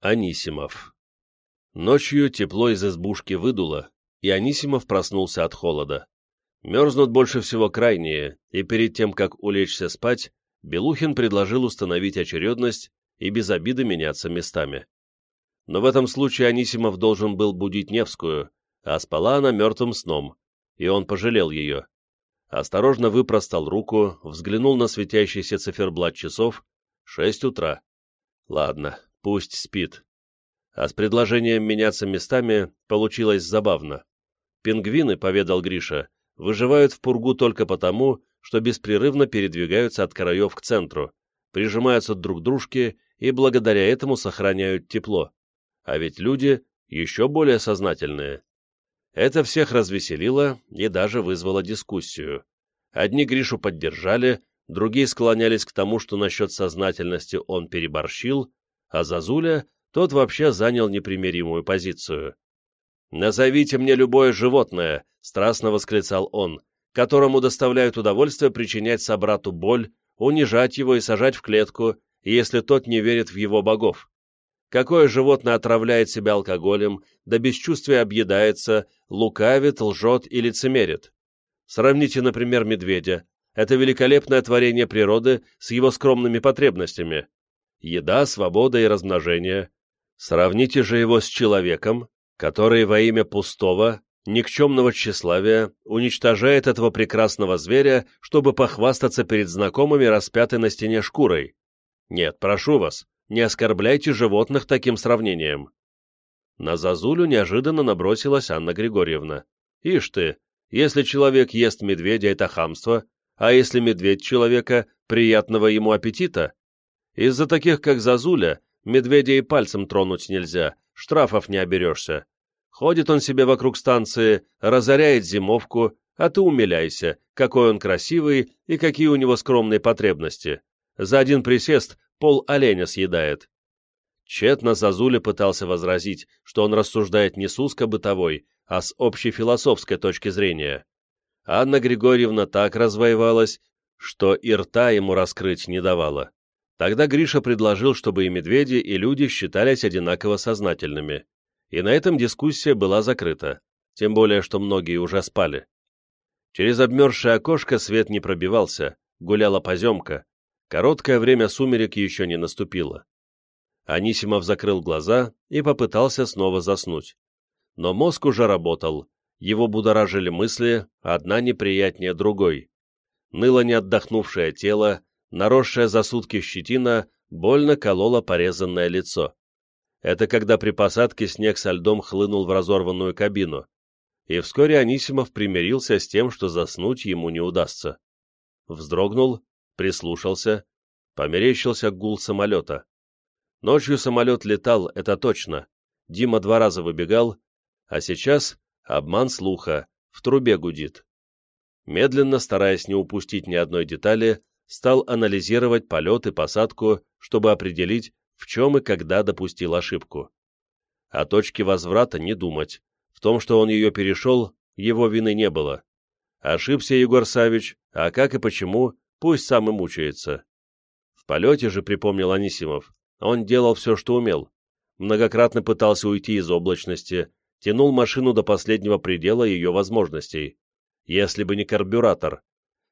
Анисимов. Ночью тепло из избушки выдуло, и Анисимов проснулся от холода. Мерзнут больше всего крайние, и перед тем, как улечься спать, Белухин предложил установить очередность и без обиды меняться местами. Но в этом случае Анисимов должен был будить Невскую, а спала она мертвым сном, и он пожалел ее. Осторожно выпростал руку, взглянул на светящийся циферблат часов. Шесть утра. Ладно, Пусть спит. А с предложением меняться местами получилось забавно. Пингвины, поведал Гриша, выживают в пургу только потому, что беспрерывно передвигаются от краев к центру, прижимаются друг к дружке и благодаря этому сохраняют тепло. А ведь люди еще более сознательные. Это всех развеселило и даже вызвало дискуссию. Одни Гришу поддержали, другие склонялись к тому, что насчет сознательности он переборщил, а Зазуля тот вообще занял непримиримую позицию. «Назовите мне любое животное», — страстно восклицал он, которому доставляют удовольствие причинять собрату боль, унижать его и сажать в клетку, если тот не верит в его богов. Какое животное отравляет себя алкоголем, да бесчувствия объедается, лукавит, лжет и лицемерит? Сравните, например, медведя. Это великолепное творение природы с его скромными потребностями еда, свобода и размножение. Сравните же его с человеком, который во имя пустого, никчемного тщеславия уничтожает этого прекрасного зверя, чтобы похвастаться перед знакомыми распятой на стене шкурой. Нет, прошу вас, не оскорбляйте животных таким сравнением. На Зазулю неожиданно набросилась Анна Григорьевна. Ишь ты, если человек ест медведя, это хамство, а если медведь человека, приятного ему аппетита, из-за таких, как Зазуля, медведя и пальцем тронуть нельзя, штрафов не оберешься. Ходит он себе вокруг станции, разоряет зимовку, а ты умиляйся, какой он красивый и какие у него скромные потребности. За один присест пол оленя съедает. Тщетно Зазуля пытался возразить, что он рассуждает не с узко-бытовой, а с общефилософской точки зрения. Анна Григорьевна так развоевалась, что и рта ему раскрыть не давала. Тогда Гриша предложил, чтобы и медведи, и люди считались одинаково сознательными. И на этом дискуссия была закрыта, тем более, что многие уже спали. Через обмерзшее окошко свет не пробивался, гуляла поземка. Короткое время сумерек еще не наступило. Анисимов закрыл глаза и попытался снова заснуть. Но мозг уже работал, его будоражили мысли, одна неприятнее другой. Ныло не отдохнувшее тело, наросшая за сутки щетина больно колола порезанное лицо. Это когда при посадке снег со льдом хлынул в разорванную кабину. И вскоре Анисимов примирился с тем, что заснуть ему не удастся. Вздрогнул, прислушался, померещился гул самолета. Ночью самолет летал, это точно. Дима два раза выбегал, а сейчас обман слуха, в трубе гудит. Медленно, стараясь не упустить ни одной детали, стал анализировать полет и посадку, чтобы определить, в чем и когда допустил ошибку. О точке возврата не думать. В том, что он ее перешел, его вины не было. Ошибся Егор Савич, а как и почему, пусть сам и мучается. В полете же, припомнил Анисимов, он делал все, что умел. Многократно пытался уйти из облачности, тянул машину до последнего предела ее возможностей. Если бы не карбюратор,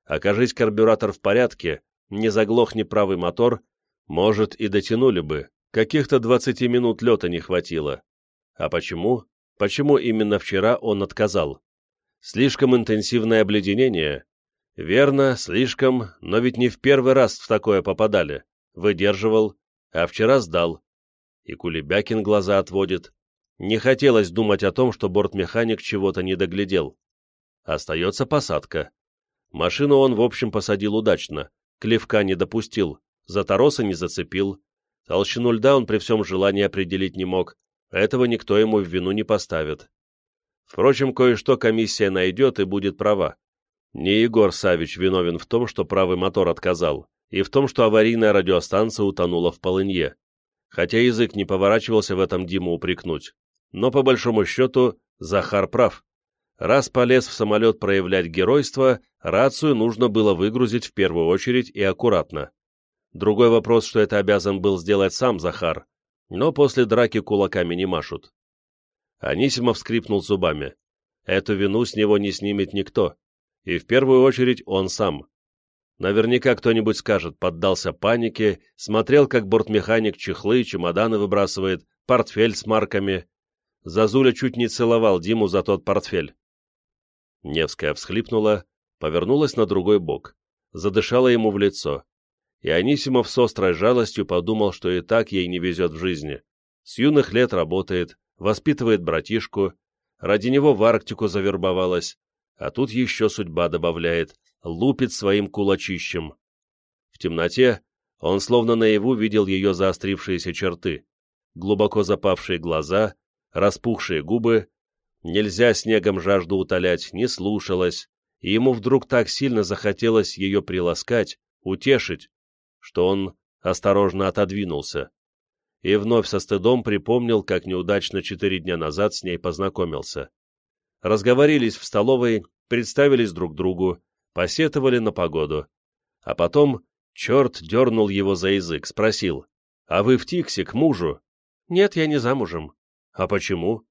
Окажись карбюратор в порядке, не заглохни правый мотор, может, и дотянули бы, каких-то 20 минут лета не хватило. А почему? Почему именно вчера он отказал? Слишком интенсивное обледенение? Верно, слишком, но ведь не в первый раз в такое попадали. Выдерживал, а вчера сдал. И Кулебякин глаза отводит. Не хотелось думать о том, что бортмеханик чего-то не доглядел. Остается посадка. Машину он, в общем, посадил удачно, клевка не допустил, за тороса не зацепил. Толщину льда он при всем желании определить не мог, этого никто ему в вину не поставит. Впрочем, кое-что комиссия найдет и будет права. Не Егор Савич виновен в том, что правый мотор отказал, и в том, что аварийная радиостанция утонула в полынье. Хотя язык не поворачивался в этом Диму упрекнуть. Но, по большому счету, Захар прав. Раз полез в самолет проявлять геройство, рацию нужно было выгрузить в первую очередь и аккуратно. Другой вопрос, что это обязан был сделать сам Захар. но после драки кулаками не машут. Анисимов скрипнул зубами. Эту вину с него не снимет никто, и в первую очередь он сам. Наверняка кто-нибудь скажет, поддался панике, смотрел, как бортмеханик чехлы, чемоданы выбрасывает, портфель с марками. Зазуля чуть не целовал Диму за тот портфель. Невская всхлипнула, повернулась на другой бок, задышала ему в лицо. И Анисимов с острой жалостью подумал, что и так ей не везет в жизни. С юных лет работает, воспитывает братишку, ради него в Арктику завербовалась, а тут еще судьба добавляет, лупит своим кулачищем. В темноте он словно наяву видел ее заострившиеся черты, глубоко запавшие глаза, распухшие губы, нельзя снегом жажду утолять, не слушалась, и ему вдруг так сильно захотелось ее приласкать, утешить, что он осторожно отодвинулся и вновь со стыдом припомнил, как неудачно четыре дня назад с ней познакомился. Разговорились в столовой, представились друг другу, посетовали на погоду. А потом черт дернул его за язык, спросил, «А вы в Тиксе к мужу?» «Нет, я не замужем». «А почему?»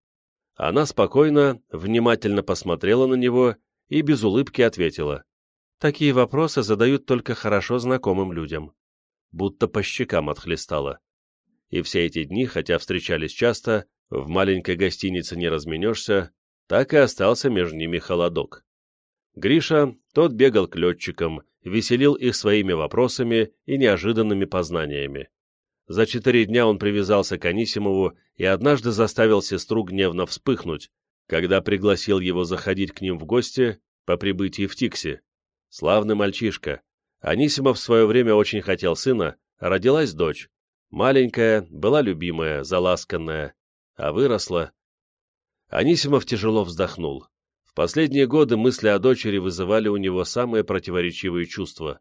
Она спокойно, внимательно посмотрела на него и без улыбки ответила. «Такие вопросы задают только хорошо знакомым людям». Будто по щекам отхлестала и все эти дни, хотя встречались часто, в маленькой гостинице не разменешься, так и остался между ними холодок. Гриша, тот бегал к летчикам, веселил их своими вопросами и неожиданными познаниями. За четыре дня он привязался к Анисимову и однажды заставил сестру гневно вспыхнуть, когда пригласил его заходить к ним в гости по прибытии в Тикси. Славный мальчишка. Анисимов в свое время очень хотел сына, родилась дочь, Маленькая, была любимая, заласканная, а выросла. Анисимов тяжело вздохнул. В последние годы мысли о дочери вызывали у него самые противоречивые чувства.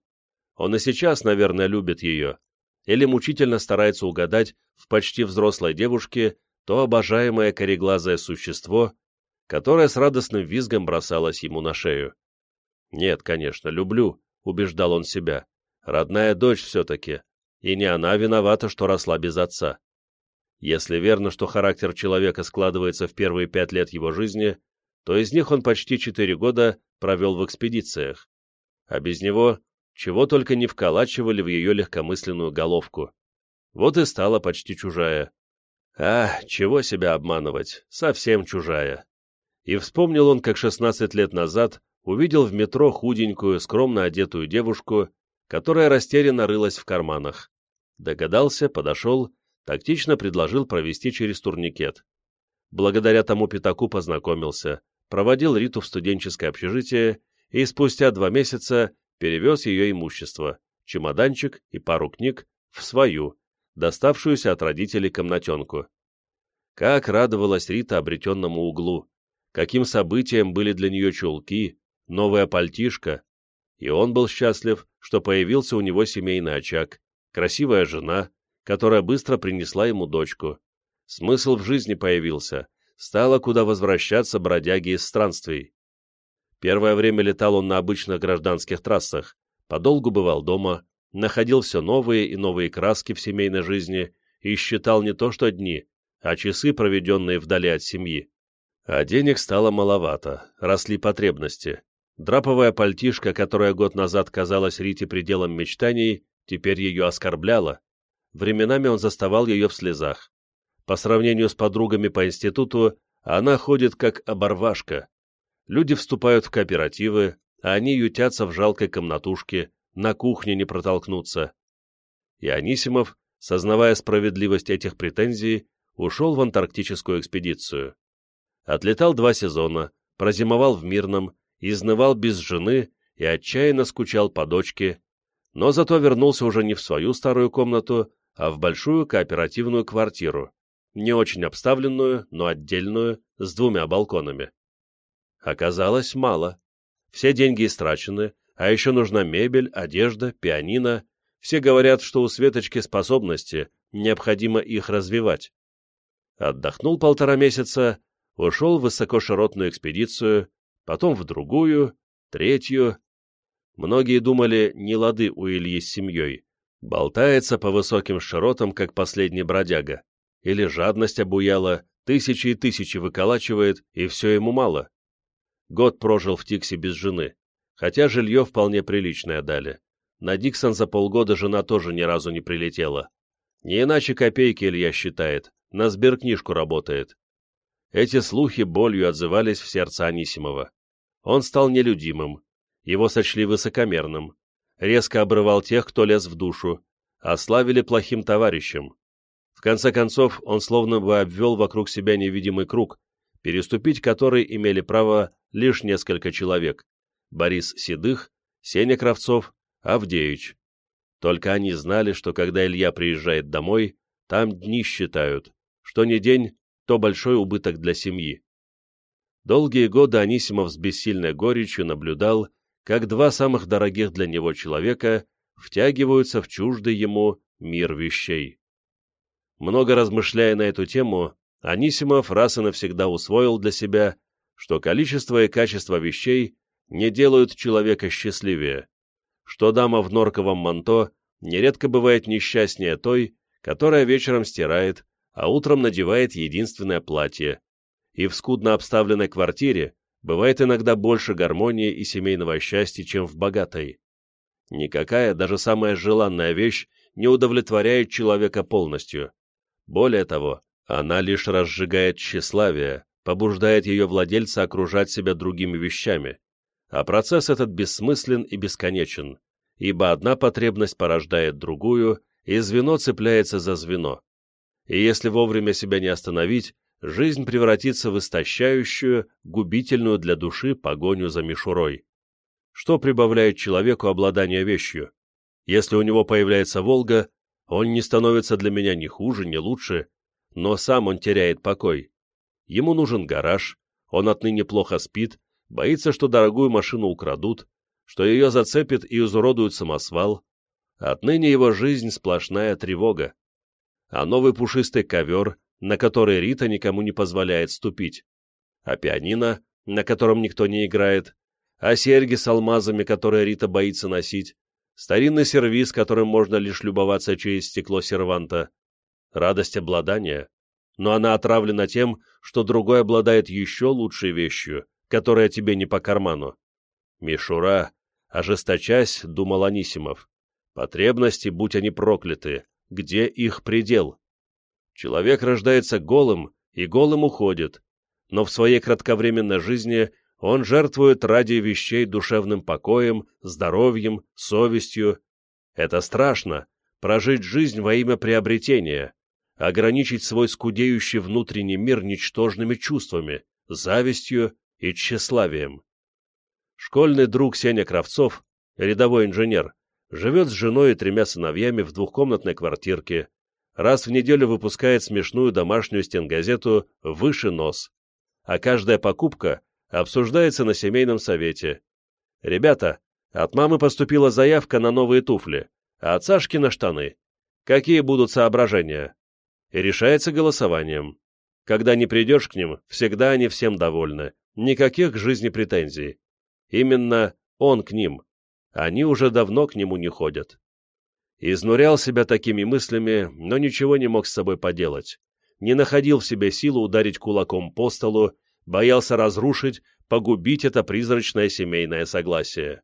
Он и сейчас, наверное, любит ее, или мучительно старается угадать в почти взрослой девушке то обожаемое кореглазое существо, которое с радостным визгом бросалось ему на шею. «Нет, конечно, люблю», — убеждал он себя. «Родная дочь все-таки, и не она виновата, что росла без отца. Если верно, что характер человека складывается в первые пять лет его жизни, то из них он почти четыре года провел в экспедициях, а без него чего только не вколачивали в ее легкомысленную головку. Вот и стала почти чужая. А, чего себя обманывать, совсем чужая. И вспомнил он, как 16 лет назад увидел в метро худенькую, скромно одетую девушку, которая растерянно рылась в карманах. Догадался, подошел, тактично предложил провести через турникет. Благодаря тому пятаку познакомился, проводил Риту в студенческое общежитие и спустя два месяца перевез ее имущество, чемоданчик и пару книг, в свою, доставшуюся от родителей комнатенку. Как радовалась Рита обретенному углу, каким событием были для нее чулки, новая пальтишка, и он был счастлив, что появился у него семейный очаг, красивая жена, которая быстро принесла ему дочку. Смысл в жизни появился, стало куда возвращаться бродяги из странствий. Первое время летал он на обычных гражданских трассах, подолгу бывал дома, находил все новые и новые краски в семейной жизни и считал не то что дни, а часы, проведенные вдали от семьи. А денег стало маловато, росли потребности. Драповая пальтишка, которая год назад казалась Рите пределом мечтаний, теперь ее оскорбляла. Временами он заставал ее в слезах. По сравнению с подругами по институту, она ходит как оборвашка. Люди вступают в кооперативы, а они ютятся в жалкой комнатушке, на кухне не протолкнуться. И Анисимов, сознавая справедливость этих претензий, ушел в антарктическую экспедицию. Отлетал два сезона, прозимовал в Мирном, изнывал без жены и отчаянно скучал по дочке, но зато вернулся уже не в свою старую комнату, а в большую кооперативную квартиру, не очень обставленную, но отдельную, с двумя балконами. Оказалось, мало. Все деньги истрачены, а еще нужна мебель, одежда, пианино. Все говорят, что у Светочки способности, необходимо их развивать. Отдохнул полтора месяца, ушел в высокоширотную экспедицию, потом в другую, третью, Многие думали, не лады у Ильи с семьей. Болтается по высоким широтам, как последний бродяга. или жадность обуяла, тысячи и тысячи выколачивает, и все ему мало. Год прожил в Тиксе без жены, хотя жилье вполне приличное дали. На Диксон за полгода жена тоже ни разу не прилетела. Не иначе копейки Илья считает, на сберкнижку работает. Эти слухи болью отзывались в сердце Анисимова. Он стал нелюдимым, его сочли высокомерным, резко обрывал тех, кто лез в душу, ославили плохим товарищем. В конце концов, он словно бы обвел вокруг себя невидимый круг, переступить который имели право лишь несколько человек — Борис Седых, Сеня Кравцов, Авдеич. Только они знали, что когда Илья приезжает домой, там дни считают, что не день, то большой убыток для семьи. Долгие годы Анисимов с бессильной горечью наблюдал, как два самых дорогих для него человека втягиваются в чуждый ему мир вещей. Много размышляя на эту тему, Анисимов раз и навсегда усвоил для себя, что количество и качество вещей не делают человека счастливее, что дама в норковом манто нередко бывает несчастнее той, которая вечером стирает, а утром надевает единственное платье, и в скудно обставленной квартире бывает иногда больше гармонии и семейного счастья, чем в богатой. Никакая, даже самая желанная вещь не удовлетворяет человека полностью. Более того, она лишь разжигает тщеславие, побуждает ее владельца окружать себя другими вещами, а процесс этот бессмыслен и бесконечен, ибо одна потребность порождает другую, и звено цепляется за звено. И если вовремя себя не остановить, жизнь превратится в истощающую, губительную для души погоню за мишурой. Что прибавляет человеку обладание вещью? Если у него появляется «Волга», он не становится для меня ни хуже, ни лучше, но сам он теряет покой. Ему нужен гараж, он отныне плохо спит, боится, что дорогую машину украдут, что ее зацепит и изуродуют самосвал. Отныне его жизнь сплошная тревога. А новый пушистый ковер, на который Рита никому не позволяет ступить. А пианино, на котором никто не играет, а серьги с алмазами, которые Рита боится носить, старинный сервиз, которым можно лишь любоваться через стекло серванта, радость обладания, но она отравлена тем, что другой обладает еще лучшей вещью, которая тебе не по карману. Мишура, ожесточась, думал Анисимов, потребности, будь они прокляты, где их предел? Человек рождается голым и голым уходит, но в своей кратковременной жизни он жертвует ради вещей душевным покоем, здоровьем, совестью. Это страшно — прожить жизнь во имя приобретения, ограничить свой скудеющий внутренний мир ничтожными чувствами, завистью и тщеславием. Школьный друг Сеня Кравцов, рядовой инженер, живет с женой и тремя сыновьями в двухкомнатной квартирке, раз в неделю выпускает смешную домашнюю стенгазету «Выше нос», а каждая покупка обсуждается на семейном совете. «Ребята, от мамы поступила заявка на новые туфли, а от Сашки на штаны. Какие будут соображения?» Решается голосованием. Когда не придешь к ним, всегда они всем довольны, никаких к жизни претензий. Именно он к ним. Они уже давно к нему не ходят. Изнурял себя такими мыслями, но ничего не мог с собой поделать. Не находил в себе силу ударить кулаком по столу боялся разрушить, погубить это призрачное семейное согласие.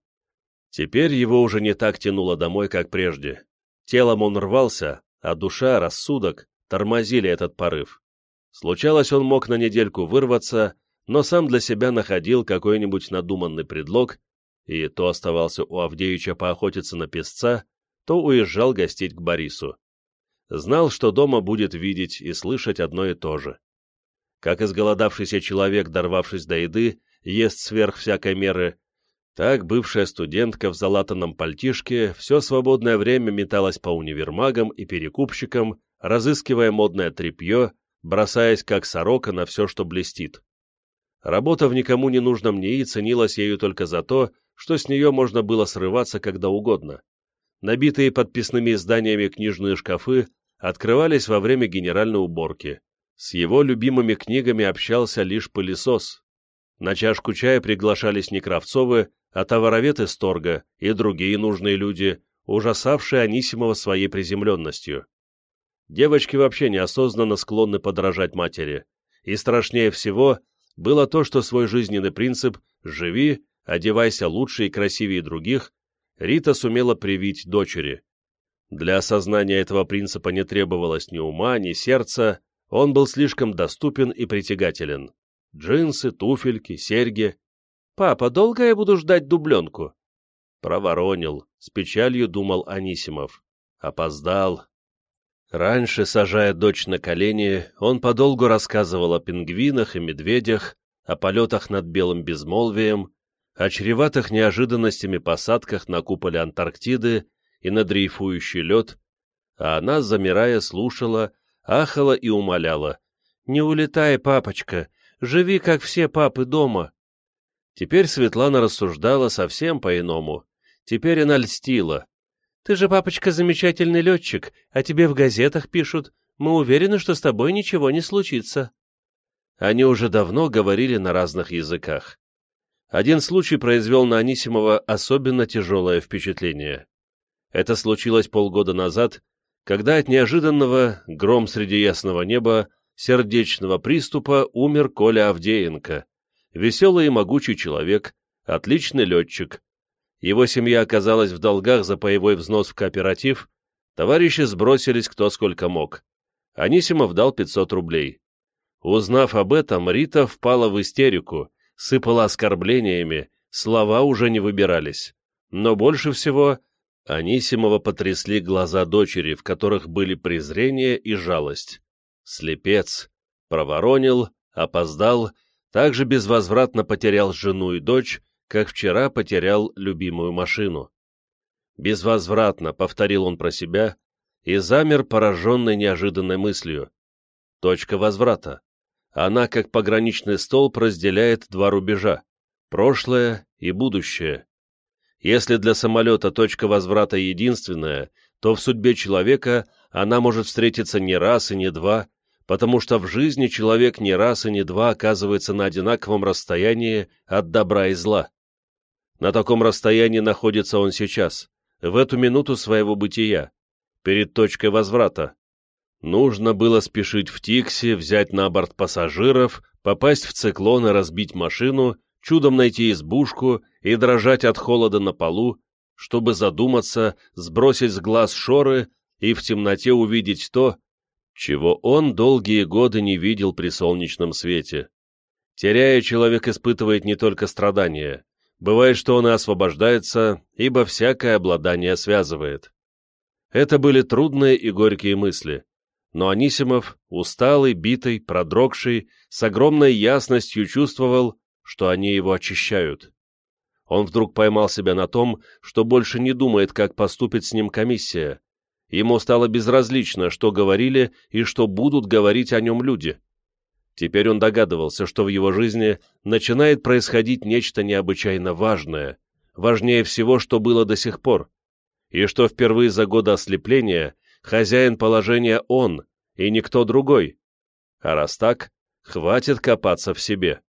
Теперь его уже не так тянуло домой, как прежде. Телом он рвался, а душа, рассудок тормозили этот порыв. Случалось, он мог на недельку вырваться, но сам для себя находил какой-нибудь надуманный предлог, и то оставался у Авдеича поохотиться на песца, то уезжал гостить к Борису. Знал, что дома будет видеть и слышать одно и то же как изголодавшийся человек, дорвавшись до еды, ест сверх всякой меры, так бывшая студентка в залатанном пальтишке все свободное время металась по универмагам и перекупщикам, разыскивая модное тряпье, бросаясь как сорока на все, что блестит. Работа в никому не нужном НИИ ценилась ею только за то, что с нее можно было срываться когда угодно. Набитые подписными изданиями книжные шкафы открывались во время генеральной уборки. С его любимыми книгами общался лишь пылесос. На чашку чая приглашались не Кравцовы, а товаровед из торга и другие нужные люди, ужасавшие Анисимова своей приземленностью. Девочки вообще неосознанно склонны подражать матери, и страшнее всего было то, что свой жизненный принцип «живи, одевайся лучше и красивее других» Рита сумела привить дочери. Для осознания этого принципа не требовалось ни ума, ни сердца, он был слишком доступен и притягателен. Джинсы, туфельки, серьги. «Папа, долго я буду ждать дубленку?» Проворонил, с печалью думал Анисимов. Опоздал. Раньше, сажая дочь на колени, он подолгу рассказывал о пингвинах и медведях, о полетах над белым безмолвием, о чреватых неожиданностями посадках на куполе Антарктиды и на дрейфующий лед, а она, замирая, слушала, ахала и умоляла. «Не улетай, папочка, живи, как все папы дома». Теперь Светлана рассуждала совсем по-иному. Теперь она льстила. «Ты же, папочка, замечательный летчик, а тебе в газетах пишут. Мы уверены, что с тобой ничего не случится». Они уже давно говорили на разных языках. Один случай произвел на Анисимова особенно тяжелое впечатление. Это случилось полгода назад, когда от неожиданного, гром среди ясного неба, сердечного приступа умер Коля Авдеенко, веселый и могучий человек, отличный летчик. Его семья оказалась в долгах за паевой взнос в кооператив, товарищи сбросились кто сколько мог. Анисимов дал 500 рублей. Узнав об этом, Рита впала в истерику, сыпала оскорблениями, слова уже не выбирались. Но больше всего Анисимова потрясли глаза дочери, в которых были презрение и жалость. Слепец. Проворонил, опоздал, также безвозвратно потерял жену и дочь, как вчера потерял любимую машину. Безвозвратно, повторил он про себя, и замер, пораженный неожиданной мыслью. Точка возврата. Она, как пограничный столб, разделяет два рубежа — прошлое и будущее. Если для самолета точка возврата единственная, то в судьбе человека она может встретиться не раз и не два, потому что в жизни человек не раз и не два оказывается на одинаковом расстоянии от добра и зла. На таком расстоянии находится он сейчас, в эту минуту своего бытия, перед точкой возврата. Нужно было спешить в Тикси, взять на борт пассажиров, попасть в циклон и разбить машину, чудом найти избушку и дрожать от холода на полу, чтобы задуматься, сбросить с глаз шоры и в темноте увидеть то, чего он долгие годы не видел при солнечном свете. Теряя, человек испытывает не только страдания. Бывает, что он и освобождается, ибо всякое обладание связывает. Это были трудные и горькие мысли. Но Анисимов, усталый, битый, продрогший, с огромной ясностью чувствовал, что они его очищают. Он вдруг поймал себя на том, что больше не думает, как поступит с ним комиссия. Ему стало безразлично, что говорили и что будут говорить о нем люди. Теперь он догадывался, что в его жизни начинает происходить нечто необычайно важное, важнее всего, что было до сих пор, и что впервые за годы ослепления хозяин положения он, и никто другой. А раз так, хватит копаться в себе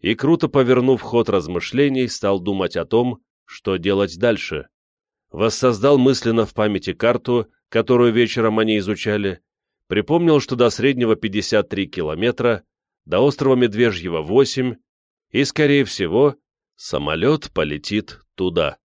и, круто повернув ход размышлений, стал думать о том, что делать дальше. Воссоздал мысленно в памяти карту, которую вечером они изучали, припомнил, что до среднего 53 километра, до острова Медвежьего 8, и, скорее всего, самолет полетит туда.